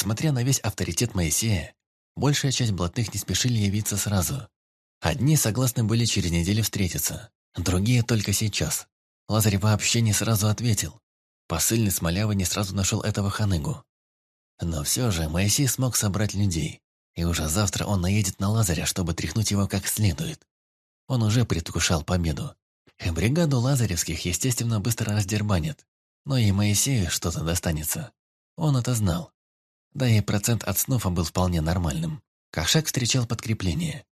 Несмотря на весь авторитет Моисея, большая часть блатных не спешили явиться сразу. Одни согласны были через неделю встретиться, другие только сейчас. Лазарь вообще не сразу ответил. Посыльный Смолявый не сразу нашел этого ханыгу. Но все же Моисей смог собрать людей, и уже завтра он наедет на Лазаря, чтобы тряхнуть его как следует. Он уже предвкушал победу. Бригаду лазаревских, естественно, быстро раздербанят, но и Моисею что-то достанется. Он это знал. Да и процент от снова был вполне нормальным. Кошак встречал подкрепление.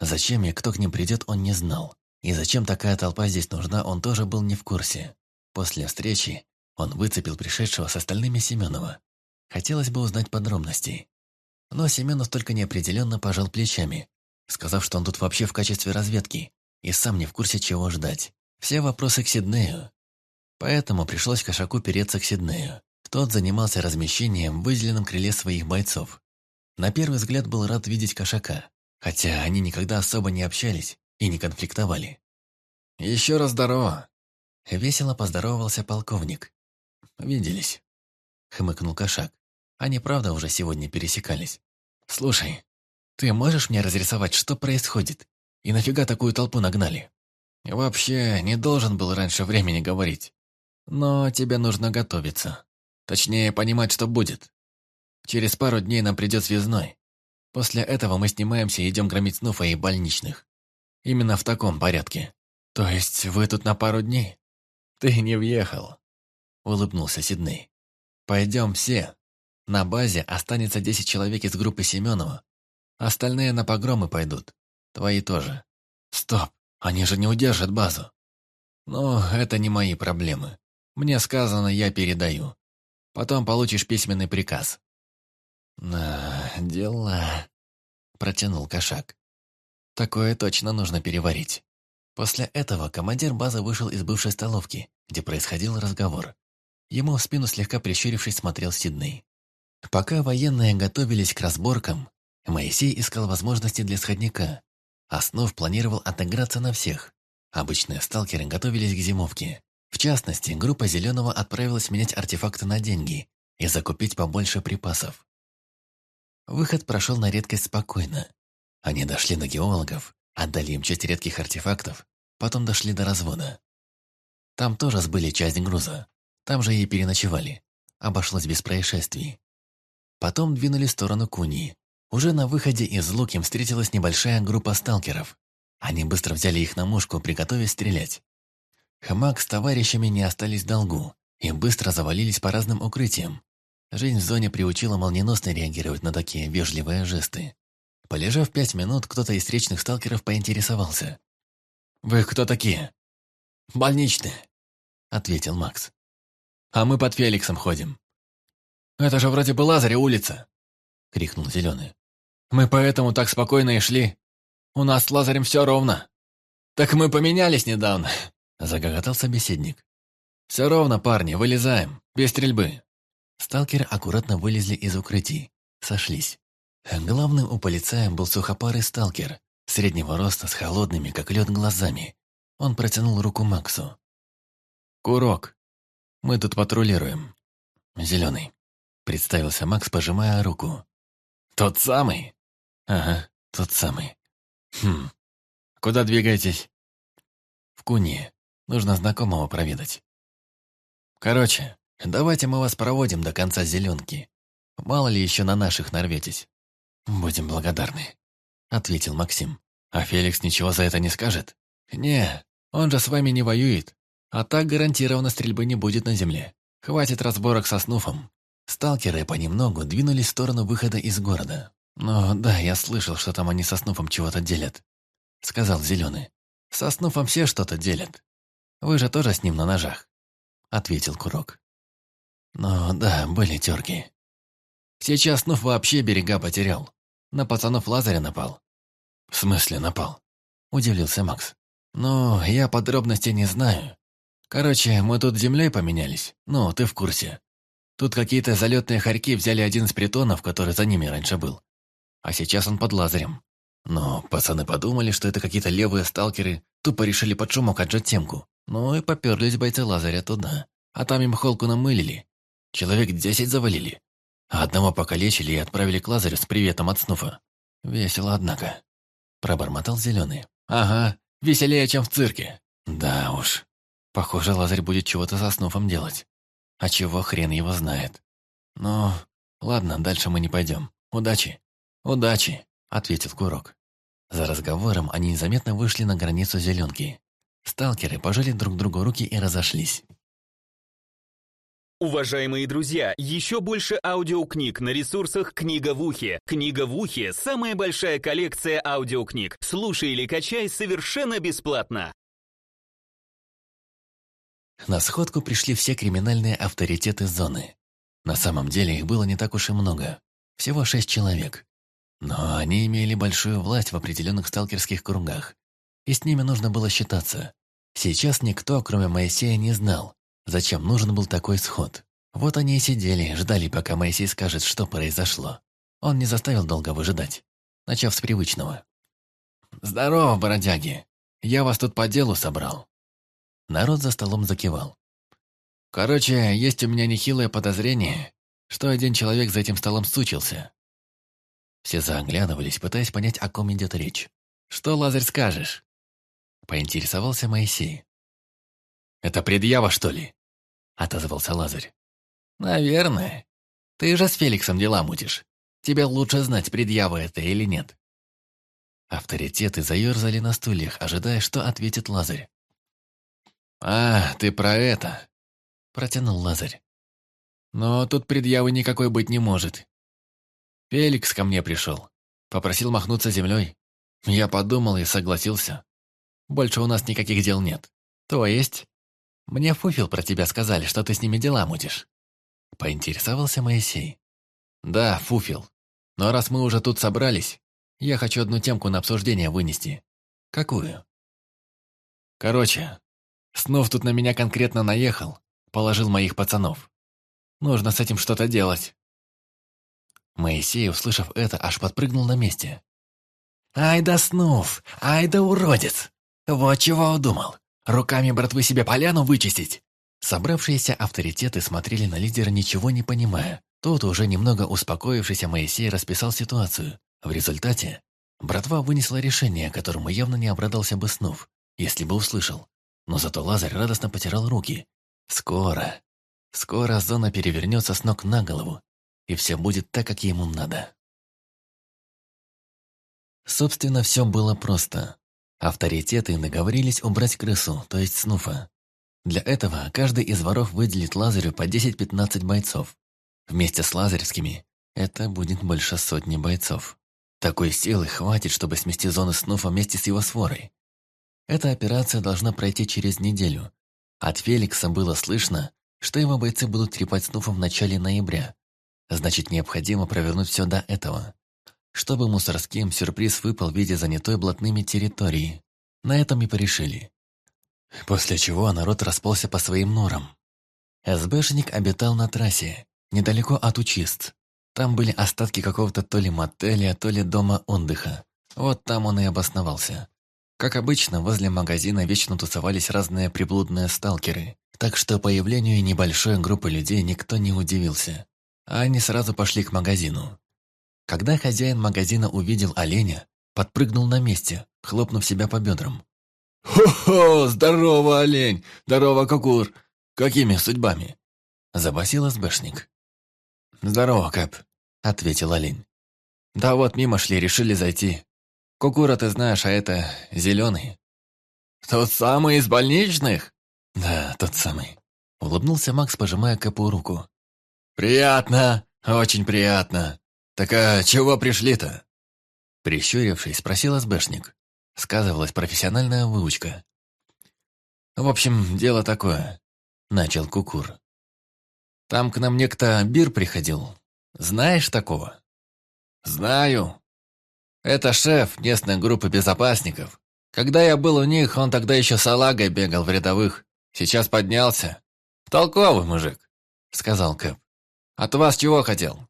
Зачем и кто к ним придет, он не знал. И зачем такая толпа здесь нужна, он тоже был не в курсе. После встречи он выцепил пришедшего с остальными Семенова. Хотелось бы узнать подробности. Но Семенов только неопределенно пожал плечами, сказав, что он тут вообще в качестве разведки и сам не в курсе, чего ждать. Все вопросы к Сиднею. Поэтому пришлось Кошаку переться к Сиднею. Тот занимался размещением в выделенном крыле своих бойцов. На первый взгляд был рад видеть кошака, хотя они никогда особо не общались и не конфликтовали. «Еще раз здорово!» Весело поздоровался полковник. «Виделись», — хмыкнул кошак. Они, правда, уже сегодня пересекались. «Слушай, ты можешь мне разрисовать, что происходит? И нафига такую толпу нагнали?» «Вообще, не должен был раньше времени говорить. Но тебе нужно готовиться. Точнее, понимать, что будет. Через пару дней нам придет связной. После этого мы снимаемся и идем громить Снуфа и больничных. Именно в таком порядке. То есть вы тут на пару дней? Ты не въехал. Улыбнулся Сидней. Пойдем все. На базе останется десять человек из группы Семенова. Остальные на погромы пойдут. Твои тоже. Стоп, они же не удержат базу. Но это не мои проблемы. Мне сказано, я передаю. Потом получишь письменный приказ». «На, дела...» — протянул кошак. «Такое точно нужно переварить». После этого командир базы вышел из бывшей столовки, где происходил разговор. Ему в спину слегка прищурившись смотрел Сидней. Пока военные готовились к разборкам, Моисей искал возможности для сходника. Основ планировал отыграться на всех. Обычные сталкеры готовились к зимовке. В частности, группа Зеленого отправилась менять артефакты на деньги и закупить побольше припасов. Выход прошел на редкость спокойно. Они дошли до геологов, отдали им часть редких артефактов, потом дошли до развода. Там тоже сбыли часть груза, там же и переночевали. Обошлось без происшествий. Потом двинули в сторону Куни. Уже на выходе из лук встретилась небольшая группа сталкеров. Они быстро взяли их на мушку, приготовясь стрелять. Хамак с товарищами не остались в долгу и быстро завалились по разным укрытиям. Жизнь в зоне приучила молниеносно реагировать на такие вежливые жесты. Полежав пять минут, кто-то из встречных сталкеров поинтересовался. «Вы кто такие?» «Больничные», — ответил Макс. «А мы под Феликсом ходим». «Это же вроде бы Лазаря улица», — крикнул Зеленый. «Мы поэтому так спокойно и шли. У нас с Лазарем все ровно. Так мы поменялись недавно. Загоготал собеседник. «Все ровно, парни, вылезаем, без стрельбы». Сталкеры аккуратно вылезли из укрытий, сошлись. Главным у полицая был сухопарый сталкер, среднего роста, с холодными, как лед, глазами. Он протянул руку Максу. «Курок, мы тут патрулируем». «Зеленый», — представился Макс, пожимая руку. «Тот самый?» «Ага, тот самый». «Хм, куда двигаетесь?» «В Куне. Нужно знакомого проведать. Короче, давайте мы вас проводим до конца зеленки. Мало ли еще на наших нарветесь. Будем благодарны, ответил Максим. А Феликс ничего за это не скажет? Не, он же с вами не воюет. А так гарантированно стрельбы не будет на земле. Хватит разборок со Снуфом. Сталкеры понемногу двинулись в сторону выхода из города. «Ну да, я слышал, что там они со Снуфом чего-то делят», — сказал Зеленый. «Со Снуфом все что-то делят. Вы же тоже с ним на ножах», — ответил Курок. «Ну да, были терки. Сейчас Нуф вообще берега потерял. На пацанов Лазаря напал». «В смысле напал?» — удивился Макс. «Ну, я подробностей не знаю. Короче, мы тут землей поменялись. Ну, ты в курсе. Тут какие-то залетные хорьки взяли один из притонов, который за ними раньше был. А сейчас он под Лазарем. Но пацаны подумали, что это какие-то левые сталкеры, тупо решили под шумок отжать темку. Ну и поперлись бойцы Лазаря туда. А там им холку намылили. Человек десять завалили. одного покалечили и отправили к Лазарю с приветом от Снуфа. Весело, однако. Пробормотал Зеленый. Ага, веселее, чем в цирке. Да уж. Похоже, Лазарь будет чего-то со Снуфом делать. А чего хрен его знает. Ну, ладно, дальше мы не пойдем. Удачи. Удачи, ответил Курок. За разговором они незаметно вышли на границу зеленки. Сталкеры пожали друг другу руки и разошлись. Уважаемые друзья, еще больше аудиокниг на ресурсах «Книга в ухе». «Книга в ухе» — самая большая коллекция аудиокниг. Слушай или качай совершенно бесплатно. На сходку пришли все криминальные авторитеты зоны. На самом деле их было не так уж и много. Всего шесть человек. Но они имели большую власть в определенных сталкерских кругах. И с ними нужно было считаться. Сейчас никто, кроме Моисея, не знал, Зачем нужен был такой сход? Вот они и сидели, ждали, пока Моисей скажет, что произошло. Он не заставил долго выжидать, начав с привычного. «Здорово, бродяги! Я вас тут по делу собрал». Народ за столом закивал. «Короче, есть у меня нехилое подозрение, что один человек за этим столом сучился». Все заоглядывались, пытаясь понять, о ком идет речь. «Что, Лазарь, скажешь?» Поинтересовался Моисей. «Это предъява, что ли?» — отозвался Лазарь. «Наверное. Ты же с Феликсом дела мутишь. Тебе лучше знать, предъява это или нет». Авторитеты заерзали на стульях, ожидая, что ответит Лазарь. «А, ты про это?» — протянул Лазарь. «Но тут предъявы никакой быть не может. Феликс ко мне пришел. Попросил махнуться землей. Я подумал и согласился. Больше у нас никаких дел нет. То есть, мне Фуфил про тебя сказали, что ты с ними дела мутишь». Поинтересовался Моисей. «Да, Фуфил. Но раз мы уже тут собрались, я хочу одну темку на обсуждение вынести. Какую?» «Короче, Снов тут на меня конкретно наехал, положил моих пацанов. Нужно с этим что-то делать». Моисей, услышав это, аж подпрыгнул на месте. «Ай да Снув! Ай да уродец! Вот чего удумал! Руками братвы себе поляну вычистить!» Собравшиеся авторитеты смотрели на лидера, ничего не понимая. Тот, уже немного успокоившийся Моисей, расписал ситуацию. В результате братва вынесла решение, которому явно не обрадовался бы Снув, если бы услышал. Но зато Лазарь радостно потирал руки. «Скоро, скоро зона перевернется с ног на голову, и все будет так, как ему надо». Собственно, все было просто. Авторитеты договорились убрать крысу, то есть Снуфа. Для этого каждый из воров выделит Лазарю по 10-15 бойцов. Вместе с лазаревскими это будет больше сотни бойцов. Такой силы хватит, чтобы смести зоны Снуфа вместе с его сворой. Эта операция должна пройти через неделю. От Феликса было слышно, что его бойцы будут трепать Снуфа в начале ноября. Значит, необходимо провернуть все до этого чтобы мусорским сюрприз выпал в виде занятой блатными территории. На этом и порешили. После чего народ расползся по своим норам. СБшник обитал на трассе, недалеко от Учист. Там были остатки какого-то то ли мотеля, то ли дома отдыха. Вот там он и обосновался. Как обычно, возле магазина вечно тусовались разные приблудные сталкеры, так что появлению небольшой группы людей никто не удивился. А они сразу пошли к магазину. Когда хозяин магазина увидел оленя, подпрыгнул на месте, хлопнув себя по бедрам. «Хо-хо! Здорово, олень! Здорово, кукур! Какими судьбами?» Забасил СБшник. «Здорово, Кэп», — ответил олень. «Да вот, мимо шли, решили зайти. Кукура ты знаешь, а это зеленый». «Тот самый из больничных?» «Да, тот самый», — улыбнулся Макс, пожимая Кэпу руку. «Приятно, очень приятно», «Так а чего пришли-то?» Прищурившись, спросил СБшник. Сказывалась профессиональная выучка. «В общем, дело такое», — начал Кукур. «Там к нам некто Бир приходил. Знаешь такого?» «Знаю. Это шеф местной группы безопасников. Когда я был у них, он тогда еще салагой бегал в рядовых. Сейчас поднялся. Толковый мужик», — сказал Кэп. «От вас чего хотел?»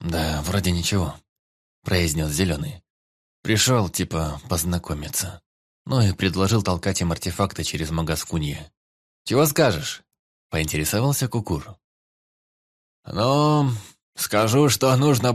«Да, вроде ничего», — произнес Зеленый. Пришел, типа, познакомиться. Ну и предложил толкать им артефакты через Магаскунье. «Чего скажешь?» — поинтересовался Кукур. «Ну, Скажу, что нужно быть